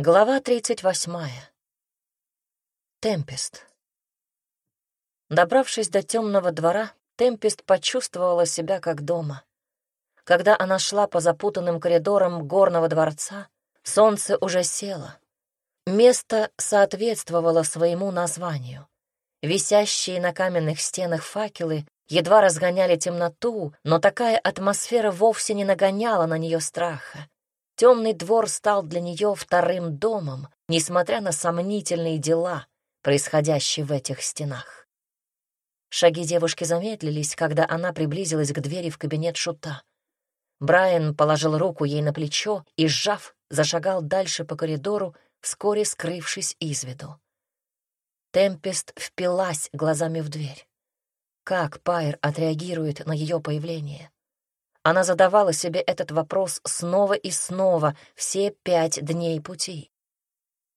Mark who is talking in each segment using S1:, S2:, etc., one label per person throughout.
S1: Глава тридцать восьмая. Темпест. Добравшись до темного двора, Темпест почувствовала себя как дома. Когда она шла по запутанным коридорам горного дворца, солнце уже село. Место соответствовало своему названию. Висящие на каменных стенах факелы едва разгоняли темноту, но такая атмосфера вовсе не нагоняла на нее страха. Темный двор стал для нее вторым домом, несмотря на сомнительные дела, происходящие в этих стенах. Шаги девушки замедлились, когда она приблизилась к двери в кабинет Шута. Брайан положил руку ей на плечо и, сжав, зашагал дальше по коридору, вскоре скрывшись из виду. Темпест впилась глазами в дверь. Как Пайр отреагирует на ее появление? Она задавала себе этот вопрос снова и снова все пять дней пути.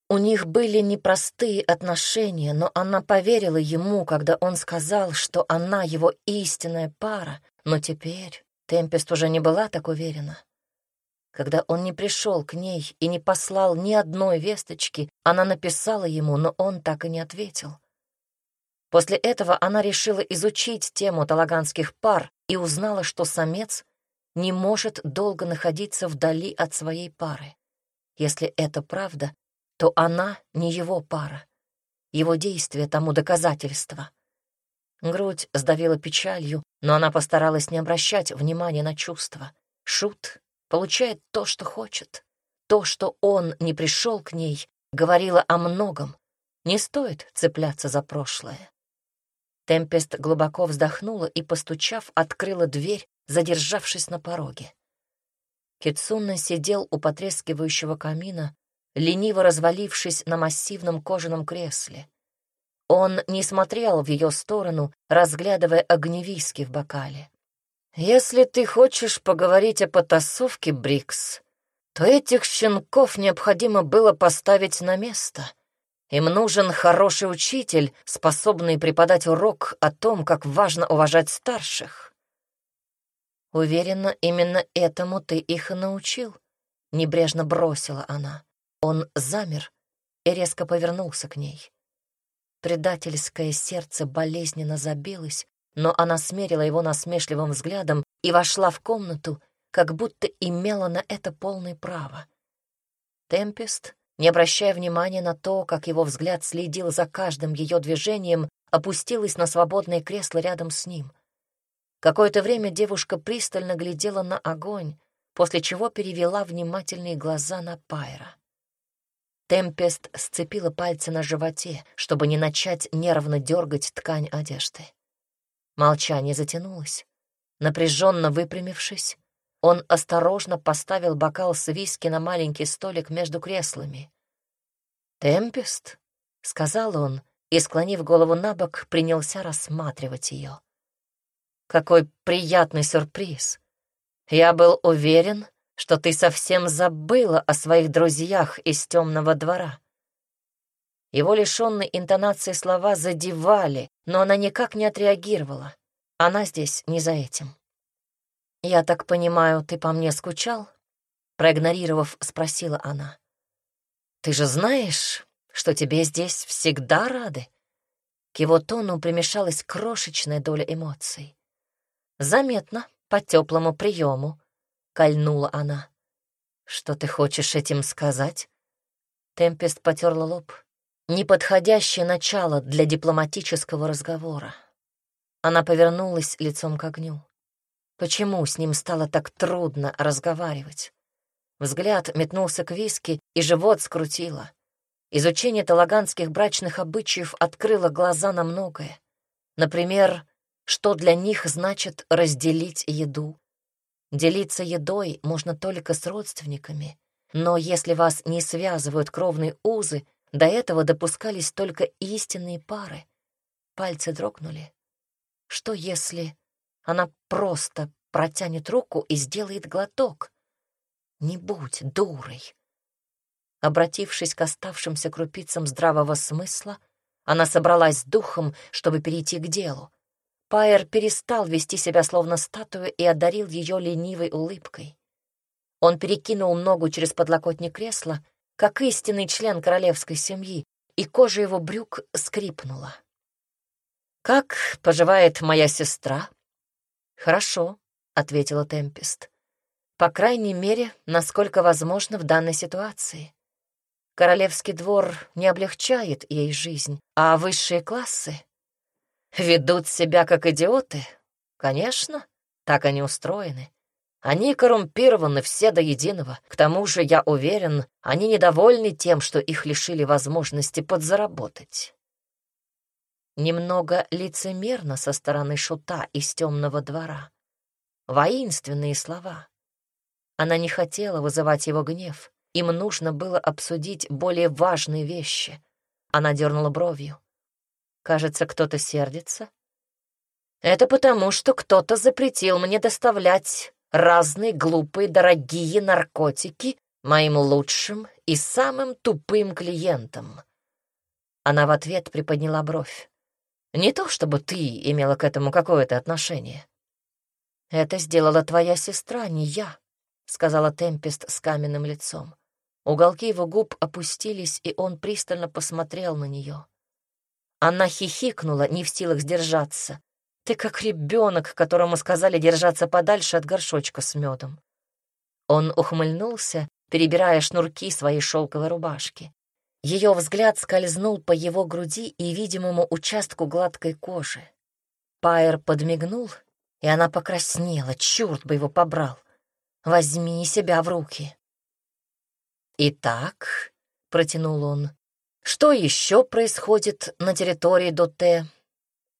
S1: У них были непростые отношения, но она поверила ему, когда он сказал, что она его истинная пара, но теперь Темпест уже не была так уверена. Когда он не пришел к ней и не послал ни одной весточки, она написала ему, но он так и не ответил. После этого она решила изучить тему талаганских пар и узнала, что самец не может долго находиться вдали от своей пары. Если это правда, то она не его пара. Его действия тому доказательство. Грудь сдавила печалью, но она постаралась не обращать внимания на чувства. Шут получает то, что хочет. То, что он не пришел к ней, говорило о многом. Не стоит цепляться за прошлое. Темпест глубоко вздохнула и, постучав, открыла дверь, задержавшись на пороге. Кицуна сидел у потрескивающего камина, лениво развалившись на массивном кожаном кресле. Он не смотрел в ее сторону, разглядывая огневиски в бокале. «Если ты хочешь поговорить о потасовке, Брикс, то этих щенков необходимо было поставить на место. Им нужен хороший учитель, способный преподать урок о том, как важно уважать старших. Уверена, именно этому ты их и научил. Небрежно бросила она. Он замер и резко повернулся к ней. Предательское сердце болезненно забилось, но она смерила его насмешливым взглядом и вошла в комнату, как будто имела на это полное право. Темпест, не обращая внимания на то, как его взгляд следил за каждым ее движением, опустилась на свободное кресло рядом с ним — Какое-то время девушка пристально глядела на огонь, после чего перевела внимательные глаза на Пайра. Темпест сцепила пальцы на животе, чтобы не начать нервно дергать ткань одежды. Молчание затянулось. Напряженно выпрямившись, он осторожно поставил бокал с виски на маленький столик между креслами. «Темпест?» — сказал он и, склонив голову на бок, принялся рассматривать ее. Какой приятный сюрприз. Я был уверен, что ты совсем забыла о своих друзьях из темного двора. Его лишенные интонации слова задевали, но она никак не отреагировала. Она здесь не за этим. «Я так понимаю, ты по мне скучал?» Проигнорировав, спросила она. «Ты же знаешь, что тебе здесь всегда рады?» К его тону примешалась крошечная доля эмоций. Заметно, по теплому приему, кольнула она. Что ты хочешь этим сказать? Темпест потерла лоб. Неподходящее начало для дипломатического разговора. Она повернулась лицом к огню. Почему с ним стало так трудно разговаривать? Взгляд метнулся к виски, и живот скрутило. Изучение талаганских брачных обычаев открыло глаза на многое. Например, что для них значит разделить еду. Делиться едой можно только с родственниками, но если вас не связывают кровные узы, до этого допускались только истинные пары. Пальцы дрогнули. Что если она просто протянет руку и сделает глоток? Не будь дурой. Обратившись к оставшимся крупицам здравого смысла, она собралась с духом, чтобы перейти к делу. Пайер перестал вести себя словно статуя и одарил ее ленивой улыбкой. Он перекинул ногу через подлокотник кресла как истинный член королевской семьи, и кожа его брюк скрипнула. «Как поживает моя сестра?» «Хорошо», — ответила Темпест. «По крайней мере, насколько возможно в данной ситуации. Королевский двор не облегчает ей жизнь, а высшие классы ведут себя как идиоты. Конечно, так они устроены. Они коррумпированы все до единого. К тому же, я уверен, они недовольны тем, что их лишили возможности подзаработать. Немного лицемерно со стороны шута из темного двора. Воинственные слова. Она не хотела вызывать его гнев. Им нужно было обсудить более важные вещи. Она дернула бровью. Кажется, кто-то сердится. Это потому, что кто-то запретил мне доставлять разные глупые дорогие наркотики моим лучшим и самым тупым клиентам. Она в ответ приподняла бровь. Не то чтобы ты имела к этому какое-то отношение. Это сделала твоя сестра, не я, сказала Темпест с каменным лицом. Уголки его губ опустились, и он пристально посмотрел на нее. Она хихикнула, не в силах сдержаться. Ты как ребенок, которому сказали держаться подальше от горшочка с медом. Он ухмыльнулся, перебирая шнурки своей шелковой рубашки. Ее взгляд скользнул по его груди и видимому участку гладкой кожи. Пайер подмигнул, и она покраснела. Черт бы его побрал. Возьми себя в руки. «Итак», — протянул он, — «что еще происходит на территории Доте?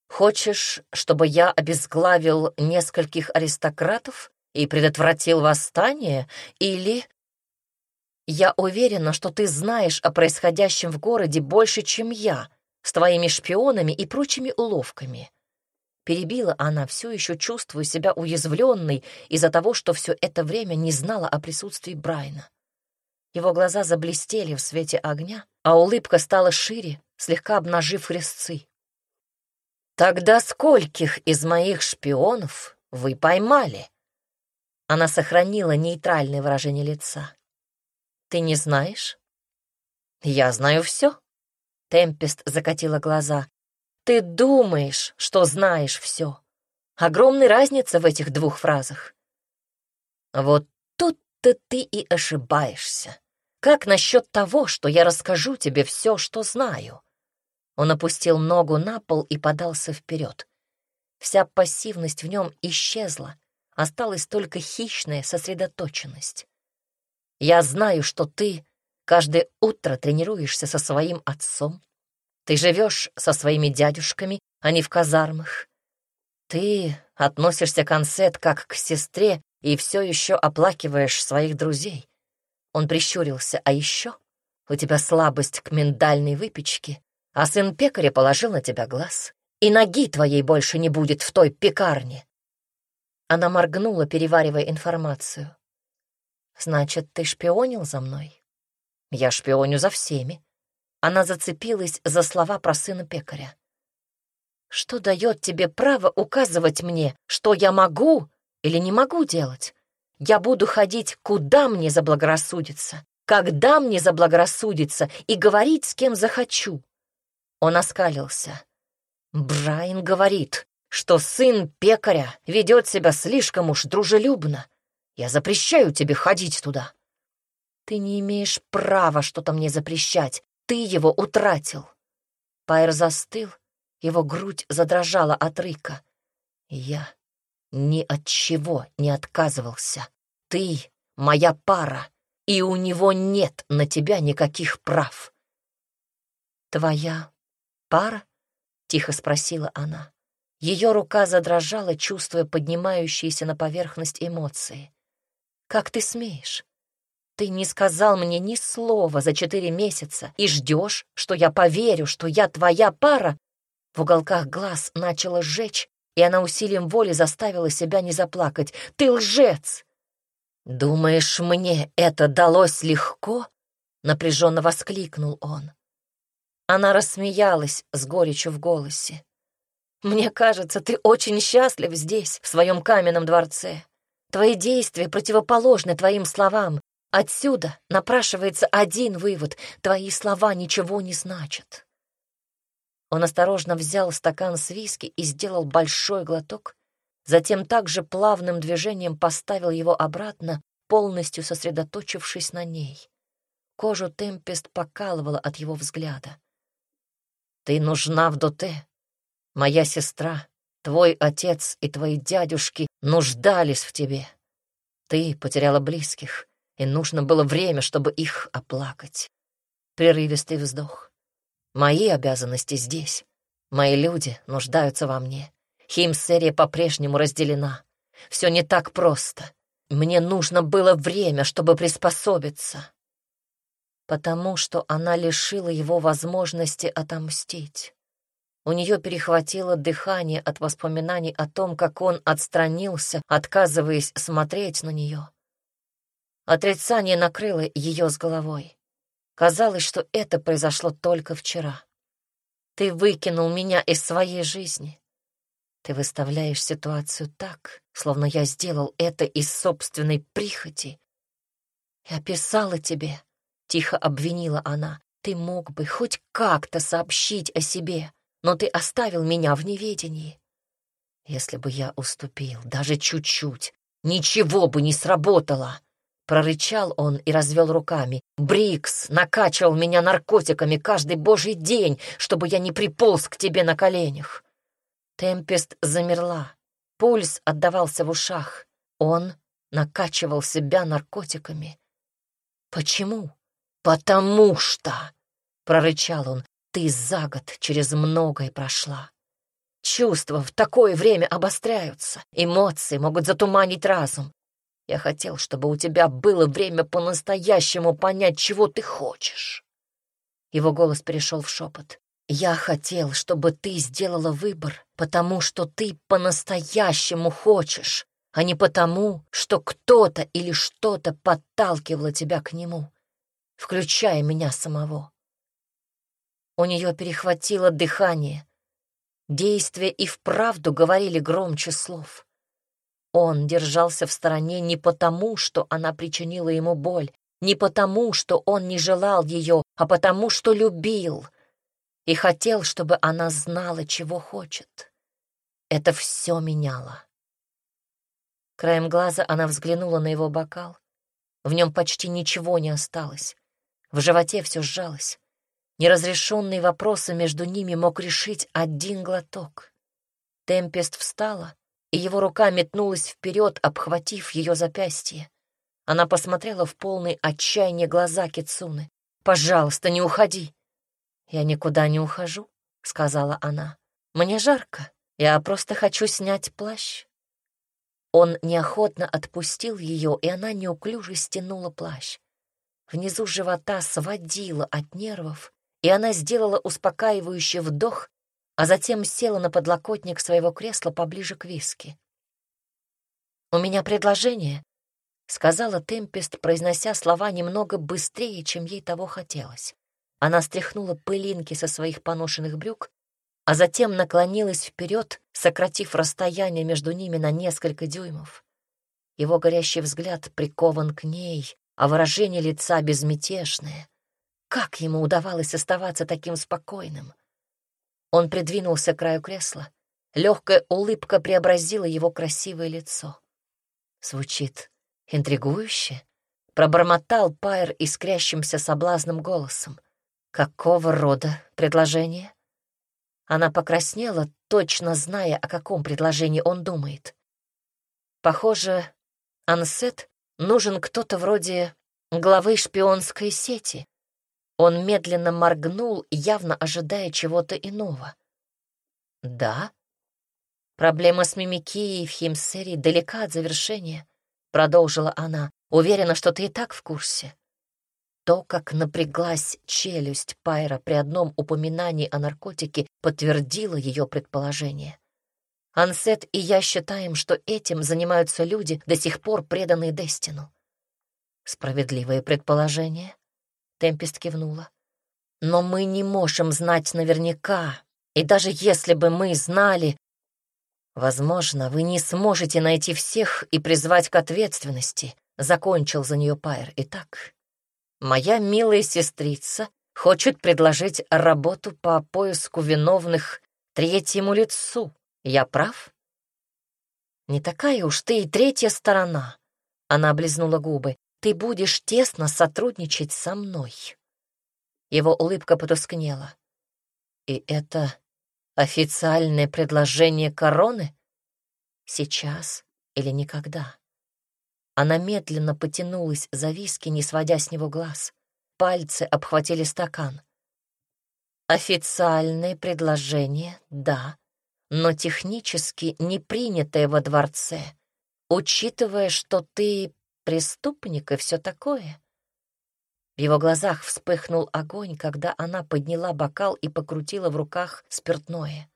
S1: Хочешь, чтобы я обезглавил нескольких аристократов и предотвратил восстание, или...» «Я уверена, что ты знаешь о происходящем в городе больше, чем я, с твоими шпионами и прочими уловками». Перебила она, все еще чувствуя себя уязвленной из-за того, что все это время не знала о присутствии Брайна. Его глаза заблестели в свете огня, а улыбка стала шире, слегка обнажив резцы. «Тогда скольких из моих шпионов вы поймали?» Она сохранила нейтральное выражение лица. «Ты не знаешь?» «Я знаю все». Темпест закатила глаза. «Ты думаешь, что знаешь все. Огромная разница в этих двух фразах». «Вот тут-то ты и ошибаешься. Как насчет того, что я расскажу тебе все, что знаю?» Он опустил ногу на пол и подался вперед. Вся пассивность в нем исчезла, осталась только хищная сосредоточенность. «Я знаю, что ты каждое утро тренируешься со своим отцом. Ты живешь со своими дядюшками, а не в казармах. Ты относишься к Ансет как к сестре и все еще оплакиваешь своих друзей. Он прищурился. «А еще у тебя слабость к миндальной выпечке, а сын пекаря положил на тебя глаз, и ноги твоей больше не будет в той пекарне». Она моргнула, переваривая информацию. «Значит, ты шпионил за мной?» «Я шпионю за всеми». Она зацепилась за слова про сына пекаря. «Что дает тебе право указывать мне, что я могу или не могу делать? Я буду ходить, куда мне заблагорассудится, когда мне заблагорассудится, и говорить с кем захочу. Он оскалился. Брайан говорит, что сын пекаря ведет себя слишком уж дружелюбно. Я запрещаю тебе ходить туда. Ты не имеешь права что-то мне запрещать. Ты его утратил. Пайр застыл, его грудь задрожала от рыка. Я ни от чего не отказывался. Ты моя пара, и у него нет на тебя никаких прав. Твоя пара? Тихо спросила она. Ее рука задрожала, чувствуя поднимающиеся на поверхность эмоции. «Как ты смеешь? Ты не сказал мне ни слова за четыре месяца и ждешь, что я поверю, что я твоя пара?» В уголках глаз начало сжечь, и она усилием воли заставила себя не заплакать. «Ты лжец!» «Думаешь, мне это далось легко?» — напряженно воскликнул он. Она рассмеялась с горечью в голосе. «Мне кажется, ты очень счастлив здесь, в своем каменном дворце. Твои действия противоположны твоим словам. Отсюда напрашивается один вывод — твои слова ничего не значат. Он осторожно взял стакан с виски и сделал большой глоток, затем также плавным движением поставил его обратно, полностью сосредоточившись на ней. Кожу Темпест покалывала от его взгляда. «Ты нужна в Доте. Моя сестра, твой отец и твои дядюшки нуждались в тебе. Ты потеряла близких, и нужно было время, чтобы их оплакать. Прерывистый вздох. Мои обязанности здесь. Мои люди нуждаются во мне. Химсерия по-прежнему разделена. Все не так просто. Мне нужно было время, чтобы приспособиться. Потому что она лишила его возможности отомстить. У нее перехватило дыхание от воспоминаний о том, как он отстранился, отказываясь смотреть на нее. Отрицание накрыло ее с головой. Казалось, что это произошло только вчера. Ты выкинул меня из своей жизни. Ты выставляешь ситуацию так, словно я сделал это из собственной прихоти. Я писала тебе, — тихо обвинила она, — ты мог бы хоть как-то сообщить о себе, но ты оставил меня в неведении. Если бы я уступил, даже чуть-чуть, ничего бы не сработало. Прорычал он и развел руками. «Брикс накачивал меня наркотиками каждый божий день, чтобы я не приполз к тебе на коленях». Темпест замерла. Пульс отдавался в ушах. Он накачивал себя наркотиками. «Почему?» «Потому что!» — прорычал он. «Ты за год через многое прошла. Чувства в такое время обостряются, эмоции могут затуманить разум. Я хотел, чтобы у тебя было время по-настоящему понять, чего ты хочешь. Его голос перешел в шепот. Я хотел, чтобы ты сделала выбор, потому что ты по-настоящему хочешь, а не потому, что кто-то или что-то подталкивало тебя к нему, включая меня самого. У нее перехватило дыхание. Действия и вправду говорили громче слов. Он держался в стороне не потому, что она причинила ему боль, не потому, что он не желал ее, а потому, что любил и хотел, чтобы она знала, чего хочет. Это все меняло. Краем глаза она взглянула на его бокал. В нем почти ничего не осталось. В животе все сжалось. Неразрешенные вопросы между ними мог решить один глоток. Темпест встала, и его рука метнулась вперед, обхватив ее запястье. Она посмотрела в полный отчаяние глаза Кицуны. «Пожалуйста, не уходи!» «Я никуда не ухожу», — сказала она. «Мне жарко, я просто хочу снять плащ». Он неохотно отпустил ее, и она неуклюже стянула плащ. Внизу живота сводила от нервов, и она сделала успокаивающий вдох а затем села на подлокотник своего кресла поближе к виски. «У меня предложение», — сказала Темпест, произнося слова немного быстрее, чем ей того хотелось. Она стряхнула пылинки со своих поношенных брюк, а затем наклонилась вперед, сократив расстояние между ними на несколько дюймов. Его горящий взгляд прикован к ней, а выражение лица безмятежное. Как ему удавалось оставаться таким спокойным? Он придвинулся к краю кресла. Легкая улыбка преобразила его красивое лицо. Звучит интригующе. Пробормотал Пайр искрящимся соблазным голосом. Какого рода предложение? Она покраснела, точно зная, о каком предложении он думает. Похоже, Ансет нужен кто-то вроде главы шпионской сети, он медленно моргнул, явно ожидая чего-то иного. «Да?» «Проблема с мимикией в Химсере далека от завершения», — продолжила она. «Уверена, что ты и так в курсе». То, как напряглась челюсть Пайра при одном упоминании о наркотике, подтвердило ее предположение. Ансет и я считаем, что этим занимаются люди, до сих пор преданные Дестину. Справедливое предположение. Темпест кивнула. «Но мы не можем знать наверняка, и даже если бы мы знали, возможно, вы не сможете найти всех и призвать к ответственности», закончил за нее Пайр. Итак, моя милая сестрица хочет предложить работу по поиску виновных третьему лицу. Я прав? Не такая уж ты и третья сторона. Она облизнула губы. Ты будешь тесно сотрудничать со мной. Его улыбка потускнела. И это официальное предложение короны? Сейчас или никогда? Она медленно потянулась за виски, не сводя с него глаз. Пальцы обхватили стакан. Официальное предложение, да, но технически не принятое во дворце, учитывая, что ты преступник и все такое. В его глазах вспыхнул огонь, когда она подняла бокал и покрутила в руках спиртное.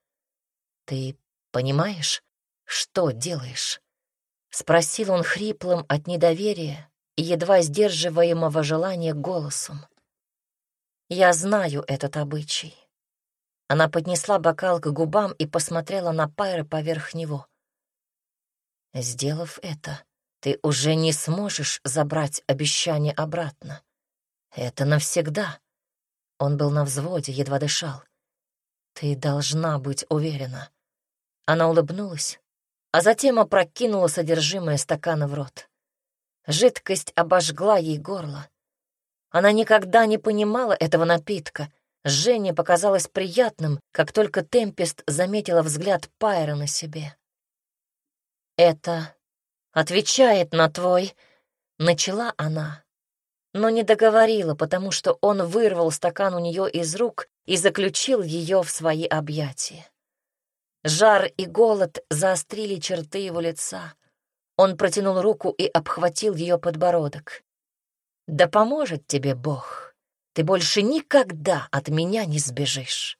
S1: «Ты понимаешь, что делаешь?» — спросил он хриплым от недоверия и едва сдерживаемого желания голосом. «Я знаю этот обычай». Она поднесла бокал к губам и посмотрела на Пайра поверх него. «Сделав это, ты уже не сможешь забрать обещание обратно. Это навсегда. Он был на взводе, едва дышал. Ты должна быть уверена. Она улыбнулась, а затем опрокинула содержимое стакана в рот. Жидкость обожгла ей горло. Она никогда не понимала этого напитка. Жене показалось приятным, как только Темпест заметила взгляд Пайра на себе. «Это отвечает на твой...» Начала она, но не договорила, потому что он вырвал стакан у нее из рук и заключил ее в свои объятия. Жар и голод заострили черты его лица. Он протянул руку и обхватил ее подбородок. «Да поможет тебе Бог. Ты больше никогда от меня не сбежишь».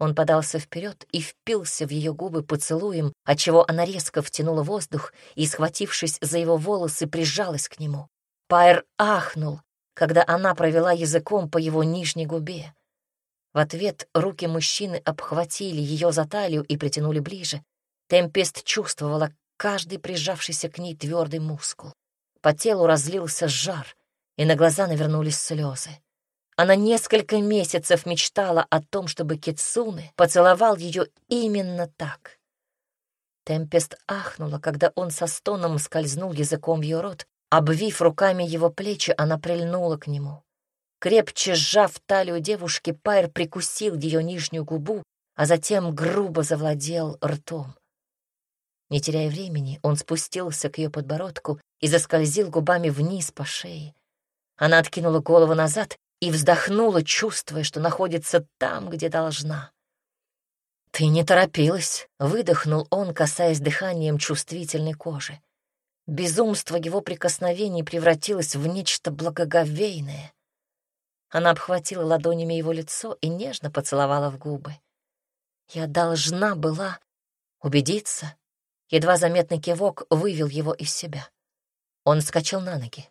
S1: Он подался вперед и впился в ее губы поцелуем, отчего она резко втянула воздух и, схватившись за его волосы, прижалась к нему. Пайр ахнул, когда она провела языком по его нижней губе. В ответ руки мужчины обхватили ее за талию и притянули ближе. Темпест чувствовала каждый прижавшийся к ней твердый мускул. По телу разлился жар, и на глаза навернулись слезы. Она несколько месяцев мечтала о том, чтобы Кицуны поцеловал ее именно так. Темпест ахнула, когда он со стоном скользнул языком в ее рот. Обвив руками его плечи, она прильнула к нему. Крепче сжав талию девушки, Пайр прикусил ее нижнюю губу, а затем грубо завладел ртом. Не теряя времени, он спустился к ее подбородку и заскользил губами вниз по шее. Она откинула голову назад и вздохнула, чувствуя, что находится там, где должна. «Ты не торопилась», — выдохнул он, касаясь дыханием чувствительной кожи. Безумство его прикосновений превратилось в нечто благоговейное. Она обхватила ладонями его лицо и нежно поцеловала в губы. «Я должна была убедиться». Едва заметный кивок вывел его из себя. Он вскочил на ноги.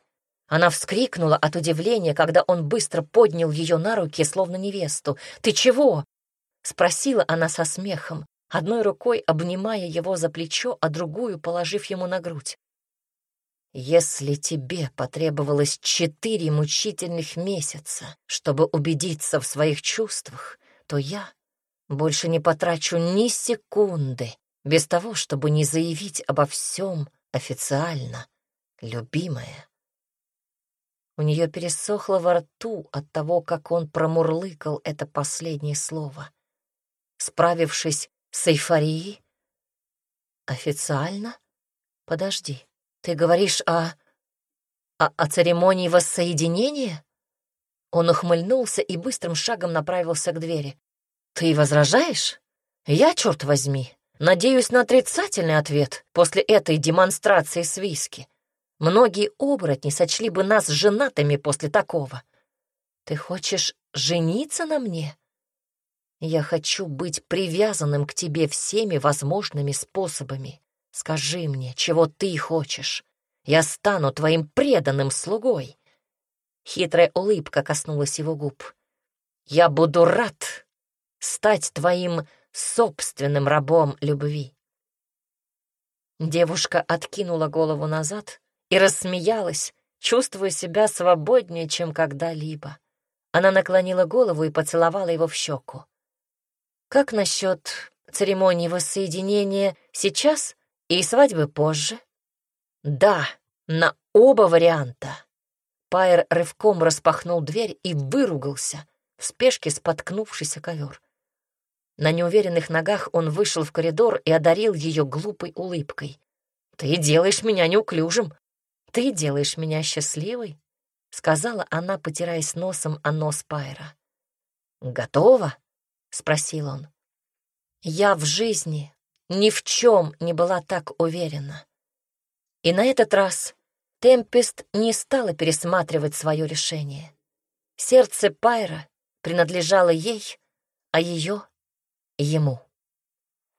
S1: Она вскрикнула от удивления, когда он быстро поднял ее на руки, словно невесту. «Ты чего?» — спросила она со смехом, одной рукой обнимая его за плечо, а другую положив ему на грудь. «Если тебе потребовалось четыре мучительных месяца, чтобы убедиться в своих чувствах, то я больше не потрачу ни секунды без того, чтобы не заявить обо всем официально, любимая». У нее пересохло во рту от того, как он промурлыкал это последнее слово. Справившись с эйфорией... Официально? Подожди, ты говоришь о... о, о церемонии воссоединения? Он ухмыльнулся и быстрым шагом направился к двери. «Ты возражаешь? Я, черт возьми, надеюсь на отрицательный ответ после этой демонстрации с виски. Многие оборотни сочли бы нас женатыми после такого. Ты хочешь жениться на мне? Я хочу быть привязанным к тебе всеми возможными способами. Скажи мне, чего ты хочешь. Я стану твоим преданным слугой. Хитрая улыбка коснулась его губ. Я буду рад стать твоим собственным рабом любви. Девушка откинула голову назад и рассмеялась, чувствуя себя свободнее, чем когда-либо. Она наклонила голову и поцеловала его в щеку. «Как насчет церемонии воссоединения сейчас и свадьбы позже?» «Да, на оба варианта». Пайер рывком распахнул дверь и выругался, в спешке споткнувшись о ковер. На неуверенных ногах он вышел в коридор и одарил ее глупой улыбкой. «Ты делаешь меня неуклюжим. Ты делаешь меня счастливой», — сказала она, потираясь носом о нос Пайра. «Готова?» — спросил он. «Я в жизни ни в чем не была так уверена». И на этот раз Темпест не стала пересматривать свое решение. Сердце Пайра принадлежало ей, а ее — ему.